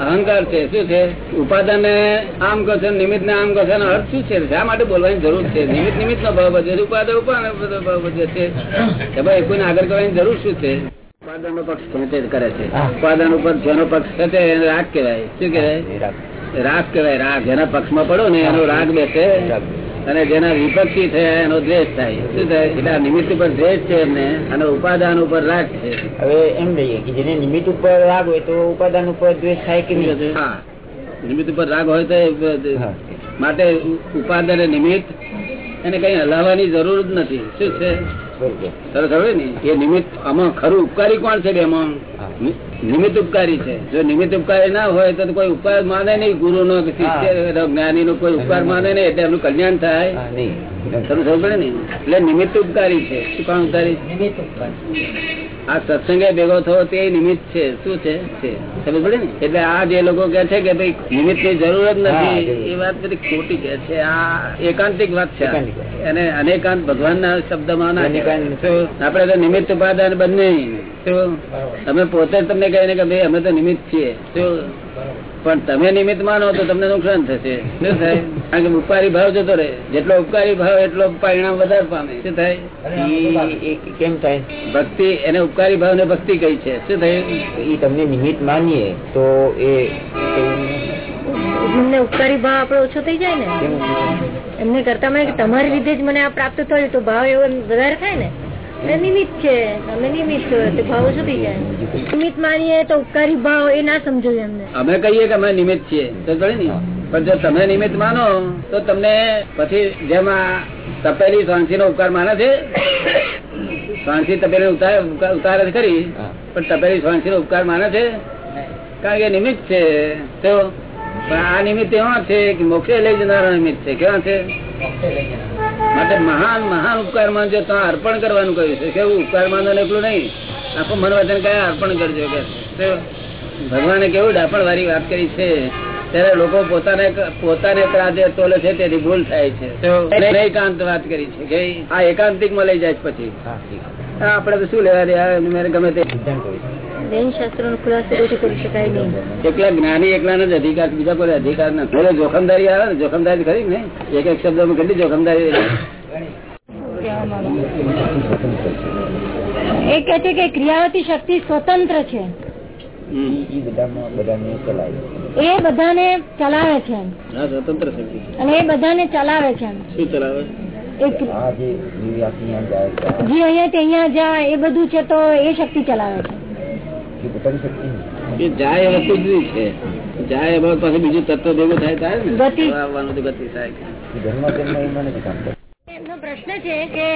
અહંકાર છે. શું છે? ઉપાદાન આમ કહો છો નિમિત્ત ને આમ કહો છો અર્થ શું છે? શા માટે બોલવાની જરૂર છે? નિમિત્ત નિમિત્ત નો ભાવ બધે ઉપાદન ઉપાદાન ભાવ બધે છે. કે ભાઈ કોઈને આગળ કરવાની જરૂર શું છે? ઉપાદન નો પક્ષ ખેંચે કરે છે. ઉપાદન ઉપર જેનો પક્ષ ખેંચે એને રાગ કહેવાય. શું કહેવાય? રાગ કહેવાય રાગ. જેના પક્ષમાં પડો ને એનો રાગ બેસે. અને જેના વિપક્ષી થયા એનો દ્વેષ થાય. શું થાય? એટલે નિમિત્ત ઉપર દ્વેષ છે એમને અને ઉપાદાન ઉપર રાગ છે. હવે એમ લઈએ કે જેને નિમિત્ત ઉપર રાગ હોય તો ઉપાદાન ઉપર દ્વેષ થાય કે નહીં? હા. નિમિત્ત ઉપર રાગ હોય તો માટે ઉપાદાન નિમિત્ત એને કઈ હલાવવાની જરૂર જ નથી. શું છે? સરસ હવે ને એ નિમિત્ત આમાં ખરું ઉપકારી કોણ છે બેમાં? નિમિત્ત ઉપકારી છે. જો નિમિત્ત ઉપકારી ના હોય તો કોઈ ઉપકાર માને નહીં ગુરુ નો શિષ્ય જ્ઞાની નો કોઈ ઉપકાર માને નહીં એટલે એમનું કલ્યાણ થાય. સરસ ખબર પડે ને? એટલે નિમિત્ત ઉપકારી છે. શું કોણ ઉપકારી? આ સત્સંગે ભેગો થયો તે નિમિત્ત છે. શું છે. સમજ પડે ને? એટલે આ જે લોકો કે છે કે ભાઈ નિમિત્તની જરૂર જ નથી એ વાત બધી ખોટી કે છે. આ એકાંતિક વાત છે. અને અનેકાંત ભગવાન ના શબ્દમાં માં? આપણે તો નિમિત્ત ઉપાદાન બંને. અમે પોતે જ તમને કહીને કે ભાઈ અમે તો નિમિત્ત છીએ. શું પણ તમે નિમિત્ત માનો તો તમને નુકસાન થશે. શું થાય? કારણ કે ઉપકારી ભાવ જતો રહે. જેટલો ઉપકારી ભાવ એટલો પરિણામ વધારે પામે. શું થાય? કેમ થાય? ભક્તિ એને ઉપકારી ભાવ ને ભક્તિ કઈ છે. શું થાય? એ તમને નિમિત્ત માનીએ તો એ એમને ઉપકારી ભાવ આપડે ઓછો થઈ જાય ને એમને કરતા તમારી લીધે જ મને આ પ્રાપ્ત થયું તો ભાવ એવો વધારે થાય ને? નિમિત્ત છે તમે નિમિત્ત છો તે ભાવ થઈ જાય નિમિત્ત માનીએ તો ઉપકારી ભાવ એ ના સમજો એમને અમે કહીએ કે અમે નિમિત્ત છીએ તો ખરી ને પણ જો તમે નિમિત્ત માનો તો તમને પછી જેમ આ તપેલી સ્વાંસી નો ઉપકાર માને છે સ્વાંસી તપેલી ઉતાર ઉતારે છે પણ તપેલી સ્વાંસી નો ઉપકાર માને છે કારણ કે નિમિત્ત છે તો આ નિમિત્ત એવા છે કે મોક્ષે લઈ જનારા નિમિત્ત છે કેવા છે માટે મહાન મહાન ઉપકાર માનજો તો અર્પણ કરવાનું કહ્યું છે. કેવું? ઉપકાર માનો એકલું નહીં. આખું મન વચન કયા અર્પણ કરજો કે ભગવાને કેવું? ડાપણ વાળી વાત કરી છે. ત્યારે લોકો પોતાને પોતાને ત્રાજે તોલે છે તેથી ભૂલ થાય છે. એકાંત વાત કરી છે કે આ એકાંતિકમાં લઈ જાય પછી. આપણે તો શું લેવા દે? ગમે તે એકલા જ્ઞાની એકલા જ અધિકાર બીજા કોઈ અધિકાર નથી. જોખમદારી આવે ને જોખમદારી ખરી ને એક એક શબ્દમાં કેટલી જોખમદારી એ કે છે કે ક્રિયાવતી શક્તિ સ્વતંત્ર છે. એ બધાને ચલાવે છે. સ્વતંત્ર શક્તિ. અને એ બધાને ચલાવે છે. શું ચલાવે? જે અહીંયા અહીંયા જાય એ બધું છે તો એ શક્તિ ચલાવે છે. પોતાની શક્તિ એ જાય વસ્તુ જુદી છે જાય એમાં પાછું બીજું તત્વ ભેગું થાય થાય ને ગતિ. આવવાનું તો થાય. એમનો પ્રશ્ન છે કે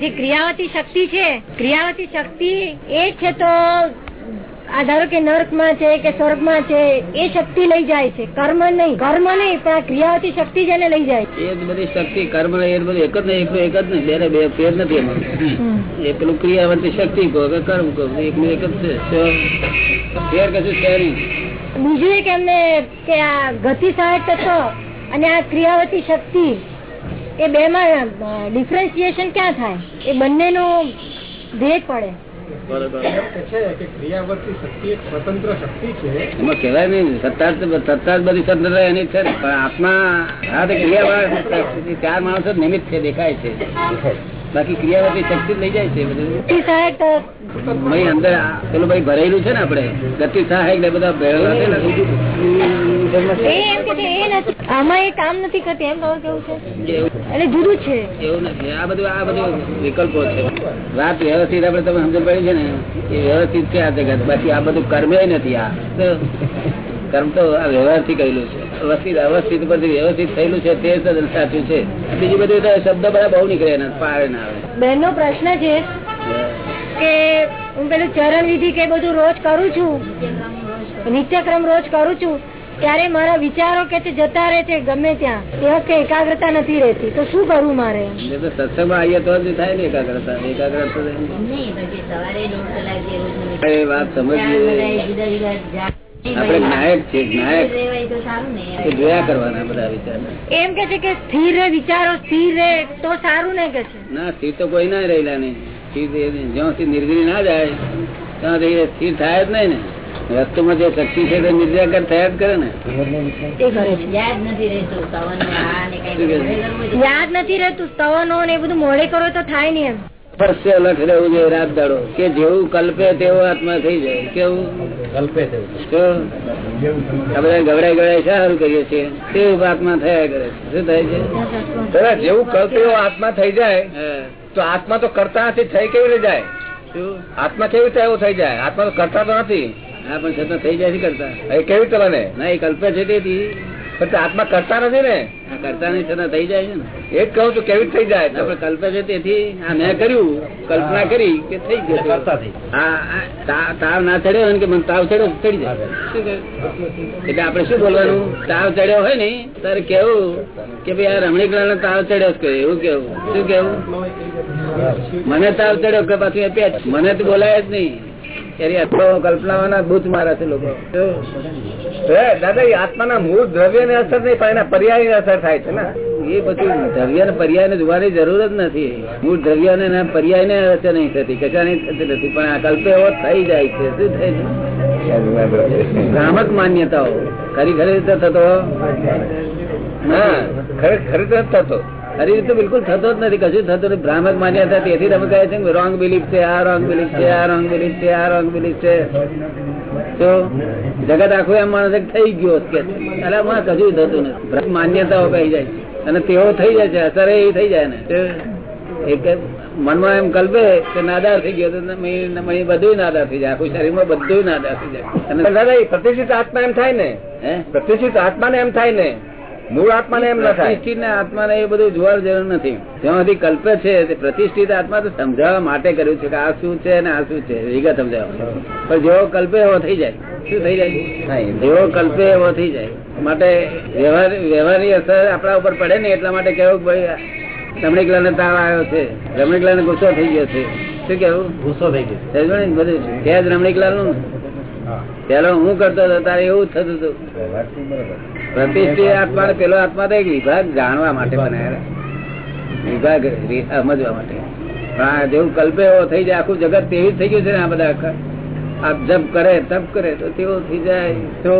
જે ક્રિયાવતી શક્તિ છે ક્રિયાવતી શક્તિ એ છે તો આ ધારો કે નર્કમાં છે કે સ્વર્ગમાં છે એ શક્તિ લઈ જાય છે. કર્મ નહીં. કર્મ નહીં પણ આ ક્રિયાવતી શક્તિ જ એને લઈ જાય એ બધી શક્તિ કર્મ એ બધું એક જ નહીં એક જ નહીં બે બે ફેર નથી એમાં. એ પેલું ક્રિયાવંતી શક્તિ કહો કે કર્મ કહો એક એક જ છે. ફેર કશું છે નહીં. બીજું એક એમને કે આ ગતિ સહાયક તત્વ અને આ ક્રિયાવતી શક્તિ એ બે માં ડિફરન્સિએશન ક્યાં થાય? એ બંને નો ભેદ પડે. બરોબર. છે કે ક્રિયાવર્તી શક્તિ એક સ્વતંત્ર શક્તિ છે. એમાં કહેવાય નહીં સત્તા જ- સત્તા જ બધી સ્વતંત્રતા એની જ છે ને. પણ આત્મા હા તો ક્રિયાવાળા ચાર માણસો જ નિમિત્ત છે દેખાય છે. બાકી ક્રિયાવર્તી શક્તિ લઈ જાય છે બધું. અંદર પેલું ભાઈ ભરેલું છે ને આપડે ગતિ સહાયક ને બધા ભરેલા છે ને આમાં એ કામ નથી કરતી એમ તમારું કેવું છે? એટલે જુદું છે. એવું નથી. આ બધું આ બધું વિકલ્પો છે. વાત વ્યવસ્થિત આપડે તમે સમજ પડી છે ને એ વ્યવસ્થિત છે આ જગત. બાકી આ બધું કર્મે નથી આ. કર્મ તો આ વ્યવહારથી કહેલું છે. વ્યવસ્થિત અવસ્થિત પરથી વ્યવસ્થિત થયેલું છે તે સાચું છે. બીજું બધું તો શબ્દ બધા બહુ નીકળે ને પાડે ના આવે. બેનનો પ્રશ્ન છે કે હું પેલું ચરણ વિધિ કે બધું રોજ કરું છું? નિત્યક્રમ રોજ કરું છું? ત્યારે મારા વિચારો કે જતા રહે છે ગમે ત્યાં તે વખતે એકાગ્રતા નથી રહેતી. તો શું કરવું મારે? સત્સંગમાં આવીએ તો જ થાય ને એકાગ્રતા. એકાગ્રતા વાત સમજવી આપડે નાયક છે નાયક. એ જોયા કરવાના બધા વિચાર એમ કે છે કે સ્થિર રે વિચારો સ્થિર રે તો સારું ને કે છે? ના સ્થિર તો કોઈ ના રહેલા નહીં. સ્થિર જ્યાં સુધી નિર્ગરી ના જાય ત્યાં સુધી સ્થિર થાય જ નહીં ને. વસ્તુમાં જે શક્તિ છે તે નિર્જાકર થયા જ કરે ને. યાદ નથી રહેતું સ્તવનો ને એ બધું મોડે કરો તો થાય ને એમ. પરસ્ય લખ રહેવું જોઈએ રાત દાડો. કે જેવું કલ્પે તેવો આત્મા થઈ જાય. કેવું? કલ્પે છે શું આપણે ગવડાઈ ગવડાઈ સારું કરીએ છીએ? તેવું આત્મા થયા કરે શું થાય છે? જેવું કલ્પે એવો આત્મા થઈ જાય તો આત્મા તો કરતા નથી થઈ કેવી રીતે જાય? આત્મા કેવી રીતે એવું થઈ જાય? આત્મા તો કરતા તો નથી. હા પણ છતાં થઈ જાય કરતા? કેવી રીતે ને ના એ કલ્પે છે તેથી પણ આત્મા કરતા નથી ને. કરતા નહીં છતાં થઈ જાય છે ને. એ જ કહું છું કેવી થઈ જાય ના કલ્પે છે તેથી આ મેં કર્યું કલ્પના કરી કે થઈ ગયું. કરતા થઈ. હા તાવ ના ચડ્યો હોય કે મને તાવ ચડ્યો ચડી જાય. એટલે આપણે શું બોલવાનું? તાવ ચડ્યો હોય ને તારે કેવું કે ભાઈ આ રમણીકલા તાવ ચડ્યો છે કહ્યું. એવું કેવું? શું કેવું? મને તાવ ચડ્યો કે પાછું મને તો બોલાય જ નહીં. ત્યારે અથવા કલ્પનાઓના બૂથ મારે છે લોકો. દાદા આત્માના મૂળ દ્રવ્ય ને અસર નહીં પણ એના પર્યાય અસર થાય છે ને. એ પછી દ્રવ્ય ને પર્યાય ને જોવાની જરૂર જ નથી. મૂળ દ્રવ્ય ને પર્યાય ને અસર નહીં થતી કચા નહીં થતી નથી. પણ આ કલ્પ એવો થઈ જાય છે. શું થાય છે? ભ્રામક માન્યતાઓ. ખરી ખરી રીતે થતો? હા, ખરે ખરેખર થતો. ખરી તો બિલકુલ થતો જ નથી કશું થતું નથી. ભ્રામક માન્યતા તેથી તમે કહે છે રોંગ બિલીફ છે આ રોંગ બિલીફ છે આ રોંગ બિલીફ છે આ રોંગ બિલીફ છે. તો જગત આખું એમ માણસ થઈ ગયો કે એટલે માં કશું થતું નથી. માન્યતાઓ કહી જાય અને તેઓ થઈ જાય છે અસર એ થઈ જાય ને. એક મનમાં એમ કલ્પે કે નાદાર થઈ ગયો બધું નાદાર થઈ જાય. આખું શરીરમાં બધું નાદાર થઈ જાય. અને પ્રતિષ્ઠિત આત્મા એમ થાય ને? હે? પ્રતિષ્ઠિત આત્માને એમ થાય ને? મૂળ આત્માને એમ ન પ્રતિષ્ઠિત ને આત્માને એ બધું જોવાની જરૂર નથી. જ્યાં કલ્પે છે તે પ્રતિષ્ઠિત આત્મા તો સમજાવવા માટે કર્યું છે કે આ શું છે ને આ શું છે. વિગત સમજાવવા પણ જેવો કલ્પે એવો થઈ જાય. શું થઈ જાય? જેવો કલ્પે એવો થઈ જાય. માટે વ્યવહાર વ્યવહારની અસર આપણા ઉપર પડે ને એટલા માટે કેવું ભાઈ રમણીકલા ને તાવ આવ્યો છે. રમણીકલા ને ગુસ્સો થઈ ગયો છે. શું કેવું? ગુસ્સો થઈ ગયો બધું? જ રમણીકલાલનું? પેલો હું કરતો હતો તારે એવું થતું હતું. પ્રતિષ્ઠિત આત્મા પેલો આત્મા તો એક વિભાગ જાણવા માટે બનાવેલા. વિભાગ સમજવા માટે. પણ જેવું કલ્પે એવો થઈ જાય આખું જગત તેવી થઈ ગયું છે ને આ બધા આપ જપ કરે તપ કરે તો તેવો થઈ જાય તો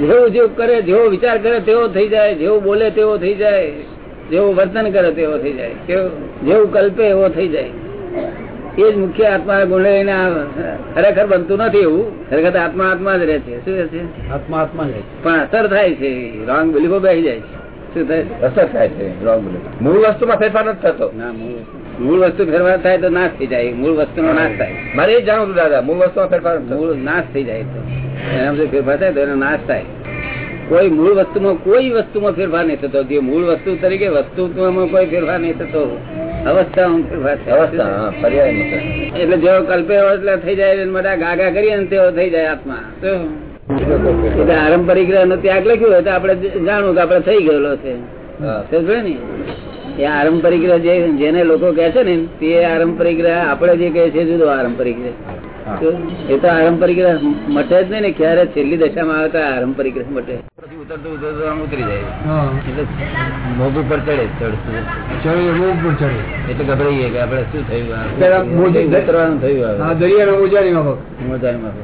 જેવું જેવું કરે જેવો વિચાર કરે તેવો થઈ જાય. જેવું બોલે તેવો થઈ જાય. જેવું વર્તન કરે તેવો થઈ જાય. જેવું કલ્પે એવો થઈ જાય. એ જ મુખ્ય આત્મા ગુણ લઈને ખરેખર બનતું નથી એવું. ખરેખર આત્મા આત્મા જ રહે છે. શું રહે છે? આત્મા આત્મા જ પણ અસર થાય છે. રોંગ બિલીફો બેસી જાય છે. શું થાય? અસર થાય છે. Wrong belief. મૂળ વસ્તુમાં ફેરફાર નથી થતો. ના મૂળ મૂળ વસ્તુ ફેરફાર થાય તો નાશ થઈ જાય. મૂળ વસ્તુનો નાશ થાય. મારે એ જાણવું દાદા. મૂળ વસ્તુ ફેરફાર મૂળ નાશ થઈ જાય તો. એનામાં જો ફેરફાર થાય તો એનો નાશ થાય. કોઈ મૂળ વસ્તુમાં કોઈ વસ્તુમાં ફેરફાર નહીં થતો. જે મૂળ વસ્તુ તરીકે વસ્તુમાં કોઈ ફેરફાર નહીં થતો. અવસ્થા પર્યાય એટલે જેવો કલ્પે એટલે થઈ જાય એટલે બધા ગાગા કરીએ ને તેવો થઈ જાય આત્મા. એટલે આરંભ પરિગ્રહ નો ત્યાગ લખ્યું હોય તો આપડે જાણવું કે આપડે થઈ ગયેલો છે. સમજો ને? એ આરંભ જે જેને લોકો કે છે ને તે આરંભ પરિગ્રહ આપડે જે કહે છે જુદો આરંભ તો એ તો આરંપરિક મટે જ નહીં ને ક્યારે? છેલ્લી દશામાં આવે તો આરંપરિક મટે. પછી ઉતરતું ઉતરતો આમ ઉતરી જાય. એટલે મોગ ઉપર ચડે ચડતું એટલે ગભરાઈએ કે આપણે શું થયું આ? ઉતરવાનું થયું આવે. દરિયાના મોજાની મોજામાં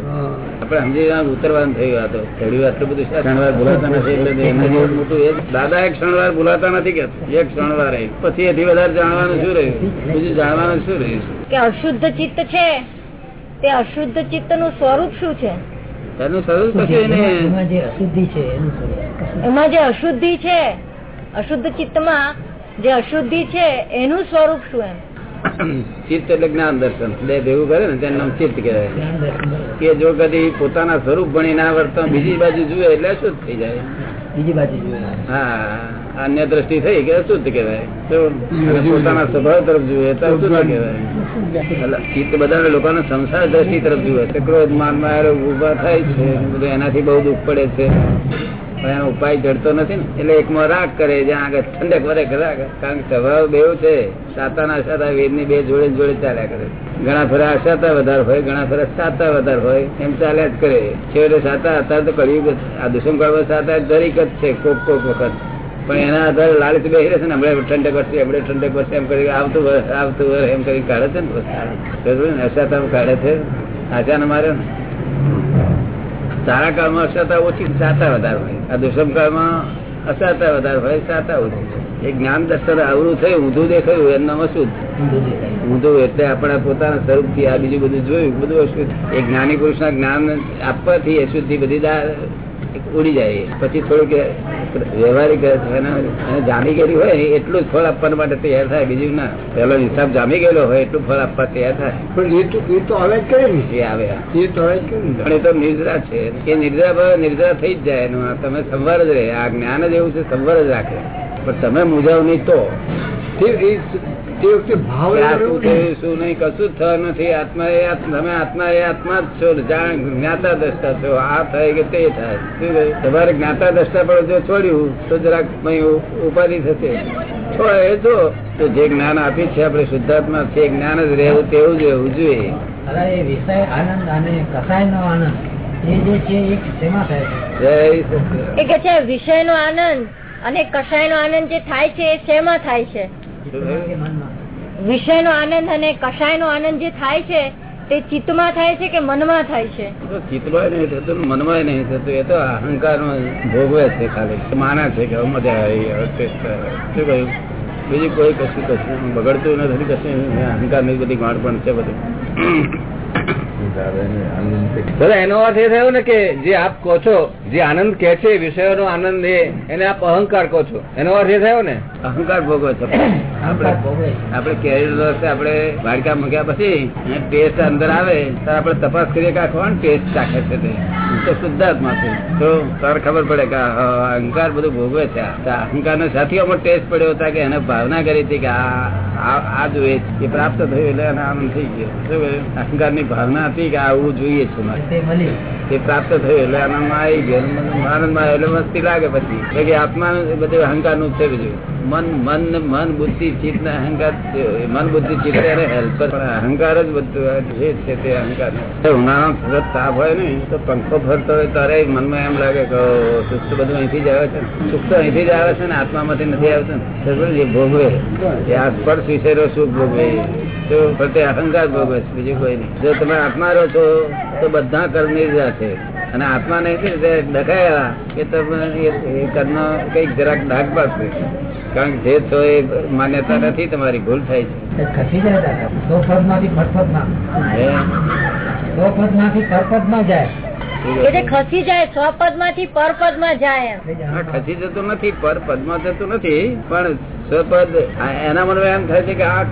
આપડે સમજી ઉતરવાનું થયું આ તો. ચડ્યું આટલું બધું શણવાર બોલાતા નથી એટલે મોટું એ દાદા એક શણવાર બોલાતા નથી કે એક શણવાર એક. પછી એથી વધારે જાણવાનું શું રહ્યું? બીજું જાણવાનું શું રહ્યું? કે અશુદ્ધ ચિત્ત છે? તે અશુદ્ધ ચિત્તનું સ્વરૂપ શું છે? એનું સ્વરૂપ એમાં જે અશુદ્ધિ છે એનું સ્વરૂપ. એમાં જે અશુદ્ધિ છે અશુદ્ધ ચિત્તમાં જે અશુદ્ધિ છે એનું સ્વરૂપ શું એમ? ચિત્ત એટલે જ્ઞાન દર્શન. બે ભેગું કરે ને તેનું નામ ચિત્ત કહેવાય. કે જો કદી પોતાના સ્વરૂપ ભણી ના વર્તન બીજી બાજુ જુએ એટલે અશુદ્ધ થઈ જાય. બીજી બાજુ જુએ. હા. અન્ય દ્રષ્ટિ થઈ કે અશુદ્ધ કેવાય પોતાના સ્વભાવ તરફ જુએ તો અશુદ્ધ કેવાય ચિત્ત બધા લોકોને સંસાર દ્રષ્ટિ તરફ જુએ છે. ક્રોધ માનમાં ઊભા થાય છે. બધું એનાથી બહુ દુઃખ પડે છે. પણ એનો ઉપાય જડતો નથી ને. એટલે એકમાં રાગ કરે જ્યાં આગળ ઠંડક વરે રાગ. કારણ કે સ્વભાવ બેવ છે. સાતાના વેદની બે જોડે જોડે ચાલ્યા કરે. ઘણા ફરા અસાતા વધારે હોય ઘણા ફેરા સાતા વધારે હોય. એમ ચાલ્યા જ કરે. છેવટે સાતા અત્યારે તો કર્યું આ દુષ્મકાળમાં સાતા દરેક જ છે. કોક કોક વખત. પણ એના આધારે લાલચ બેસી રહેશે ને હમણાં ઠંડક વર્ષે હમણાં ઠંડક વર્ષે એમ કરી આવતું વર્ષ આવતું વર્ષ એમ કરી કાઢે છે ને અશાતા કાઢે છે. આચાને મારે સારા કાળમાં અશાતા ઓછી સાતા વધારે હોય. આ દુષ્મ કાળમાં અસરતા વધારે હોય, સાતા ઓછી એ જ્ઞાન દર્શન અવરું થયું, ઊંધું દેખાયું એમનામાં અશુદ્ધ. ઊંધું એટલે આપણા પોતાના સ્વરૂપથી આ બીજું બધું જોયું, બધું અશુદ્ધ. એ જ્ઞાની પુરુષ ના જ્ઞાન આપવાથી અશુદ્ધિ બધી ઉડી જાય. પછી થોડુંક વ્યવહારિક જામી ગયેલી હોય ને એટલું જ ફળ આપવા માટે તૈયાર થાય. બીજું ના. પેલો હિસાબ જામી ગયેલો હોય એટલું ફળ આપવા તૈયાર થાય. પણ એ તો એ તો હવે કરે એ આવે એ તો હવે પણ એ તો નિર્જરા છે. એ ભાવે નિર્જરા થઈ જ જાય. એનું તમે સંવાર જ રહે. આ જ્ઞાન જ એવું છે સંવાર જ રાખે. પણ તમે મુજાવ નહીં તો તે વખતે ભાવ કે આ એવો શું નહીં કશું જ થવાનું નથી. આત્મા એ તમે આત્મા એ આત્મા જ છો જાણ જ્ઞાતા દ્રષ્ટા છો. આ થાય કે તે થાય? તમારે જ્ઞાતા દ્રષ્ટા પણ જો છોડ્યું તો જરાક ઉપાધિ થશે. છોડે એ જો. તો જે જ્ઞાન આપી છે આપણે શુદ્ધાત્મા છે જ્ઞાન જ રહેવું તેવું જ રહેવું જોઈએ. એ વિષય આનંદ અને કસાય નો આનંદ એ જે છે એ શેમાં થાય છે? જય સચિદાનંદ. એ કે છે વિષય નો આનંદ અને કસાય નો આનંદ જે થાય છે એ શેમાં થાય છે? ચિત્તમાં વિષય નો આનંદ અને કષાય નો આનંદ જે થાય છે, તે ચિત્તમાં થાય છે કે મનમાં થાય છે? ચિત્તમાં નહીં થતું મનમાં નહીં થતું એ તો અહંકાર ભોગવે છે ખાલી. માના છે કે મજા આવી શું કહ્યું? બીજું કોઈ કશું કશું બગડતું નથી, કશું અહંકારની બધી ગાંઠ પણ છે બધું. દાદા એનો અર્થ એ થયો ને કે જે આપ કહો છો જે આનંદ કે છે વિષયોનો આનંદ એ એને આપ અહંકાર કહો છો. એનો અર્થ એ થયો ને? અહંકાર ભોગવે છે. અહંકાર ભોગવે. આપણે કેરી રસ આપણે વાડકા મૂક્યા પછી ટેસ્ટ અંદર આવે તો આપણે તપાસ કરીએ કે આ કોણ ટેસ્ટ ચાખે છે તે. તો શુદ્ધાત્મા છે. તો તાર ખબર પડે કે અહંકાર બધું ભોગવે છે. અહંકાર નો સાથીઓમાં ટેસ્ટ પડ્યો હતા કે એને ભાવના કરી હતી કે આ આ- જોઈએ એ પ્રાપ્ત થયું એટલે એને આનંદ થઈ ગયો. શું ની અહંકારની ભાવના હતી? કે આવું જોઈએ છે મારે. તે પ્રાપ્ત થયું એટલે આનંદમાં આવી ગયો. આનંદમાં એટલે મસ્તી લાગે પછી. કે આત્મા બધું અહંકારનું છે બીજું મન મન મન બુદ્ધિ ચિત્ત ને અહંકાર મન બુદ્ધિ ચિત્ત એને હેલ્પર અહંકાર જ બધું જે છે તે અહંકાર ઉનાળામાં સતત તાપ હોય ને તો પંખો ફરતો હોય ત્યારે મનમાં એમ લાગે કે સુખ તો બધું અહીંથી જ આવે છે. સુખ તો અહીંથી જ આવે છે ને આત્મામાંથી નથી આવતું ને. જે ભોગવે? એ આ સ્પર્શ વિષયનો સુખ ભોગવે. તો પ્રત્યે અહંકાર ભોગવે છે બીજું કોઈ નહીં. જો તમે આત્મા રહો છો તો બધા કર્મ નિર્જા છે અને આત્મા નહીં છે કે તમે એ- કર્મ કંઈક જરાક ડાઘ પાડશે. કારણ કે જે છો એ માન્યતા નથી તમારી ભૂલ થાય તે ખસી જાય સો પદમાંથી પરપદમાં છે માંથી પરપદ જાય. ખસી જાય સ્વપદમાંથી પરપદમાં જાય ખસી જતું નથી પરમાં જતું નથી પણ સ્વપદ આ એના મનમાં એમ થાય છે કે આ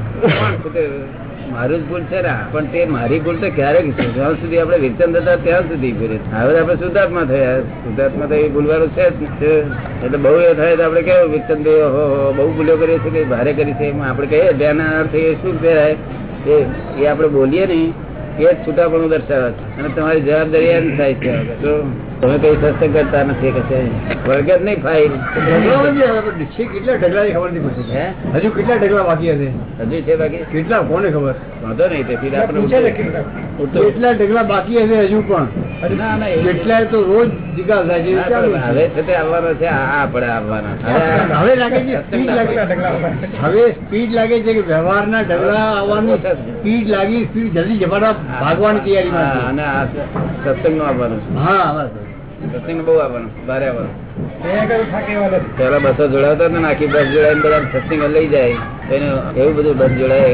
છે મારું જ ભૂલ છે ને પણ તે મારી ભૂલ તો ક્યારેક છે. જ્યાં સુધી આપણે વિરચંદ હતા ત્યાં સુધી ભૂલ. હવે આપણે શુદ્ધાત્મા થયા. શુદ્ધાત્મા તો એ ભૂલવાનું છે જ. એટલે બહુ એ થાય તો આપણે કેવું હો, બહુ ભૂલો કરીએ છીએ કે ભારે કરી છે. એમાં આપણે કહીએ ધ્યાન અર્થ એ શું કહેવાય? એ એ આપણે બોલીએ નહીં. એ જ છૂટાપણું દર્શાવે છે. અને તમારી જવાબદારી એમ થાય છે તમે કઈ સત્સંગ કરતા નથી કે છે? જ નહીં ફાઇલ. છે કેટલા ઢગલા ખબર નહીં પડતી. હજુ કેટલા ઢગલા બાકી હશે? હજુ છે બાકી? કેટલા કોને ખબર? વાંધો નહીં તેથી આપણે. કેટલા. ઢગલા બાકી હશે હજુ પણ? તો રોજ થાય છે. હવે છે તે આવવાનો છે આ આપણે આવવાના. હવે લાગે છે સ્પીડ લાગે હવે સ્પીડ લાગે છે કે વ્યવહારના ઢગલા આવવાનું સ્પીડ લાગી સ્પીડ જલ્દી જવાના ભાગવાની તૈયારી અને સત્સંગનું આવવાનું. હા સત્સંગ બહુ આવવાનું બારે આવવાનું. પેલા બસો જોડાવતા હતા ને આખી બસ જોડાઈને બધા સત્સંગ લઈ જાય. એને એવું બધું બસ જોડાય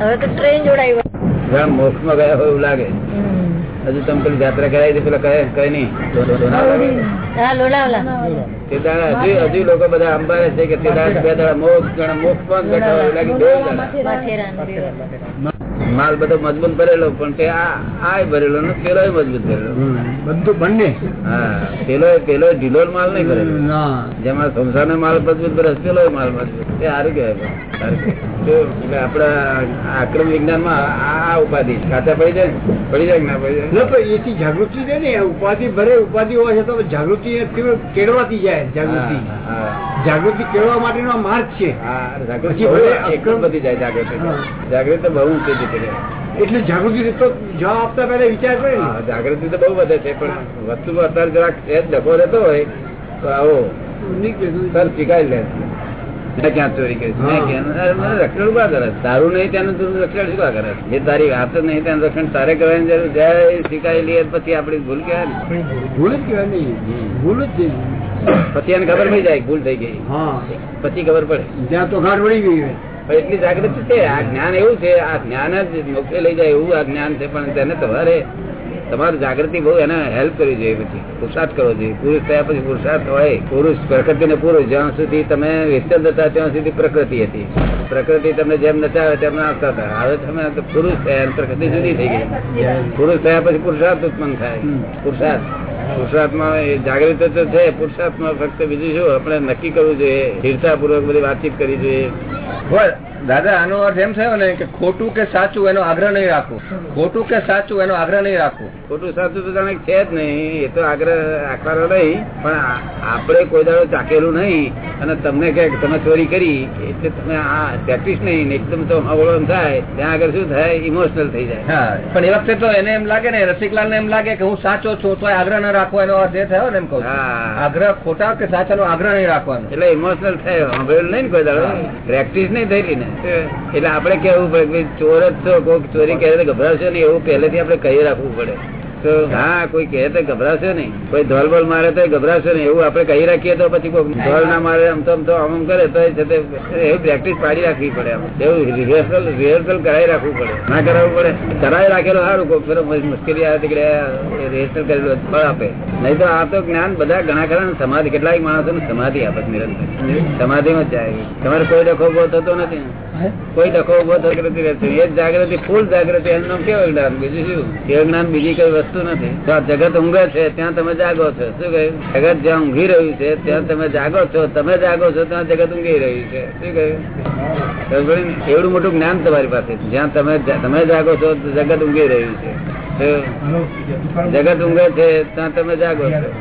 હવે તો ટ્રેન જોડાય મોક્ષમાં ગયા હોય એવું લાગે. હજુ તમે પેલી જાત્રા કરાવી હતી પેલા કહે કઈ દાડા હજુ હજુ લોકો બધા અંબારે છે કે તે બે દાડા મોક્ષ મોક્ષ લાગે બે. માલ બધો મજબૂત ભરેલો પણ તે આ ભરેલો ને પેલો મજબૂત ભરેલો. બધું બંને. હા પેલો પેલો ઢીલો માલ નહીં ભરેલો. જેમાં સંસાર નો માલ મજબૂત ભરે પેલો માલ મજબૂત. તે સારું કહેવાય આપડા આક્રમ વિજ્ઞાનમાં આ ઉપાધિ ખાતા પડી જાય પડી જાય ના પડી જાય? એથી જાગૃતિ છે ને ઉપાધિ ભરે ઉપાધિ હોય છે તો જાગૃતિ કેળવાતી જાય જાગૃતિ. હા. જાગૃતિ કેળવા માટેનો માર્ગ છે. જાગૃતિ બહુ ભલે એકદમ બધી જાય જાગૃતિ. જાગૃતિ બહુ ઊંચી જતી એટલે જાગૃતિ તો જવાબ આપતા પહેલા વિચાર કરે ને. જાગૃતિ તો બહુ વધે છે પણ વસ્તુ અત્યારે જરાક સહેજ ડખો રહેતો હોય તો આવો. સર સ્વીકારી લે. ક્યાં ચોરી કરી? રક્ષણ ઊભા કરે? તારું નહીં ત્યાંનું તું રક્ષણ શું કરે? જે તારી વાત જ નહીં ત્યાનું રક્ષણ તારે કરવાની જરૂર જય લઈએ પછી આપડી ભૂલ કહેવાય ભૂલ જ કહેવાય નહીં. ભૂલ જ પછી એને ખબર પડી જાય ભૂલ થઈ ગઈ. પછી ખબર પડે. ત્યાં તો ઘાટ પડી ગઈ એટલી જાગૃતિ છે આ જ્ઞાન એવું છે આ જ્ઞાન જ મોક્ષે લઈ જાય એવું આ જ્ઞાન છે પણ તેને તમારે તમારી જાગૃતિ બહુ એને હેલ્પ કરવી જોઈએ પછી પુરુષાર્થ કરવો જોઈએ. પુરુષ થયા પછી પુરુષાર્થ હોય. પુરુષ પ્રકૃતિ ને પુરુષ જ્યાં સુધી તમે વિસ્તર હતા ત્યાં સુધી પ્રકૃતિ હતી. પ્રકૃતિ તમને જેમ નચાવે તેમ નાચતા હતા. હવે તમે પુરુષ થયા પ્રકૃતિ જુદી થઈ ગઈ. પુરુષ થયા પછી પુરુષાર્થ ઉત્પન્ન થાય. પુરુષાર્થ પુરુષાર્થમાં એ જાગૃતિ તો છે, પુરુષાર્થમાં ફક્ત બીજું શું? આપણે નક્કી કરવું જોઈએ સ્થિરતા પૂર્વક બધી વાતચીત કરવી જોઈએ. દાદા આનો અર્થ એમ થયો ને કે ખોટું કે સાચું એનો આગ્રહ નહીં રાખવો ખોટું કે સાચું એનો આગ્રહ નહીં રાખવો ખોટું સાચું તો તમે છે જ નહીં એ તો આગ્રહ રાખવાનો નહીં પણ આપણે કોઈ દાડો ચાકેલું નહીં અને તમને કે તમે ચોરી કરી એટલે તમે આ પ્રેક્ટિસ નહીં ને એકદમ તો અવલોન થાય ત્યાં આગળ શું થાય ઇમોશનલ થઈ જાય. હા પણ એ વખતે તો એને એમ લાગે ને રસિકલાલ ને એમ લાગે કે હું સાચો છું તો આગ્રહ ન રાખવો એનો અર્થ એ થયો ને એમ કહું. આગ્રહ ખોટા કે સાચાનો આગ્રહ નહીં રાખવાનો. એટલે ઇમોશનલ થાય સાંભળેલું નહીં ને કોઈ દાડો? પ્રેક્ટિસ નહીં થયેલી ને. એટલે આપડે કેવું પડે ચોર જ છો કોઈ ચોરી કહે તો ગભરાશો નહીં, એવું પહેલેથી આપણે કહી રાખવું પડે. તો હા, કોઈ કહે તો ગભરાશો નહીં, કોઈ ધોલ બોલ મારે તો ગભરાશો નહીં, એવું આપણે કહી રાખીએ તો પછી કોઈ ધોલ ના મારે આમ તો આમ તો આમ કરે, તો એવી પ્રેક્ટિસ પાડી રાખવી પડે આમ. એવું રિહર્સલ રિહર્સલ કરાવી રાખવું પડે. ના કરાવવું પડે. કરાવી રાખેલો સારું, કોઈ મુશ્કેલી આવે તીકડે રિહર્સલ કરેલું ફળ આપે. નહીં તો આ તો જ્ઞાન બધા ઘણા ખરા સમાધિ કેટલાય માણસો સમાધિ આપે નિરંતર. સમાધિમાં જ જાય. તમારે કોઈ ડખો ઊભો થતો નથી. કોઈ ડખો ઊભો જાગૃતિ રહેશે એ જાગૃતિ ફૂલ જાગૃતિ એમનો કેવું જ્ઞાન બીજું શું? કેવું જ્ઞાન? બીજી કઈ વસ્તુ નથી. તો આ જગત ઊંઘે છે ત્યાં તમે જાગો છો. શું કહ્યું? જગત જ્યાં ઊંઘી રહ્યું છે ત્યાં તમે જાગો છો. તમે જાગો છો ત્યાં જગત ઊંઘી રહ્યું છે. શું કહ્યું? એવડું મોટું જ્ઞાન તમારી પાસે જ્યાં તમે તમે જાગો છો તો જગત ઊંઘી રહ્યું છે. જગત ઊંઘે છે ત્યાં તમે જાગો છો.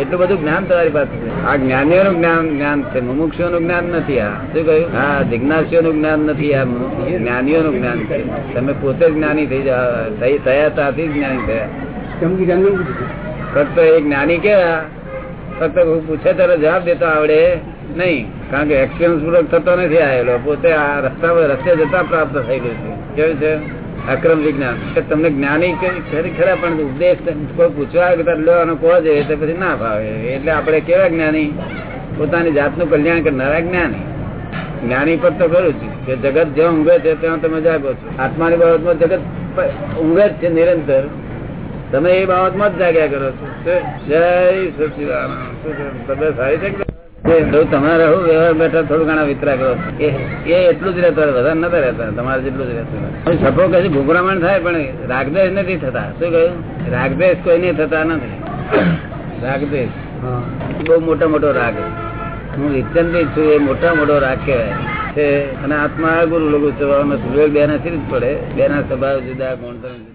એટલું બધું જ્ઞાન તમારી પાસે છે. આ જ્ઞાનીઓનું જ્ઞાન જ્ઞાન છે. મુમુક્ષુઓનું જ્ઞાન નથી આ. શું કહ્યું? હા જિજ્ઞાસીઓનું જ્ઞાન નથી આ જ્ઞાનીઓનું જ્ઞાન છે. તમે પોતે જ્ઞાની થઈ જા થઈ થયા. ત્યાંથી જ્ઞાની થયા. ફક્ત એ જ્ઞાની કેવા? ફક્ત પૂછે ત્યારે જવાબ દેતો આવડે નહીં. કારણ કે એક્સપિરિયન્સ પૂર્વક થતો નથી આવેલો. પોતે આ રસ્તા રસ્તે જતા પ્રાપ્ત થયેલું છે. કેવું છે? અક્રમ વિજ્ઞાન. તમને જ્ઞાની ખરા પણ ઉપદેશ કોઈ પૂછવા આવે કે તારે લો અને કહો છે તો પછી ના ભાવે એટલે આપણે કેવા જ્ઞાની? પોતાની જાતનું કલ્યાણ કરનારા જ્ઞાની. જ્ઞાની પર તો ખરું જ. કે જગત જ્યાં ઊંઘે છે, ત્યાં તમે જાગો છો. આત્માની બાબતમાં જગત ઊંઘે છે નિરંતર. તમે એ બાબતમાં જ જાગ્યા કરો છો? જય સચિદાન તબિયત સારી છે તમારે વ્યવહાર બેઠા થોડું ઘણા વિતરા કરો એ એટલું જ રહેતો વધારે નતા રહેતા, તમારે જેટલું જ રહેતું સપો કઈ ઘૂઘરામણ થાય, પણ રાગદેશ નથી થતા. શું કહ્યું? રાગદેશ કોઈ નહીં થતા નથી. રાગદેશ. બહુ મોટો મોટો રાગ. હું વિચંદિત છું, એ મોટા મોટો રાગ કહેવાય. છે અને આત્મા ગુરુ લોકો સ્વભાવ બે ના જ પડે. બે ના સ્વભાવ જુદા ગુણ જુદા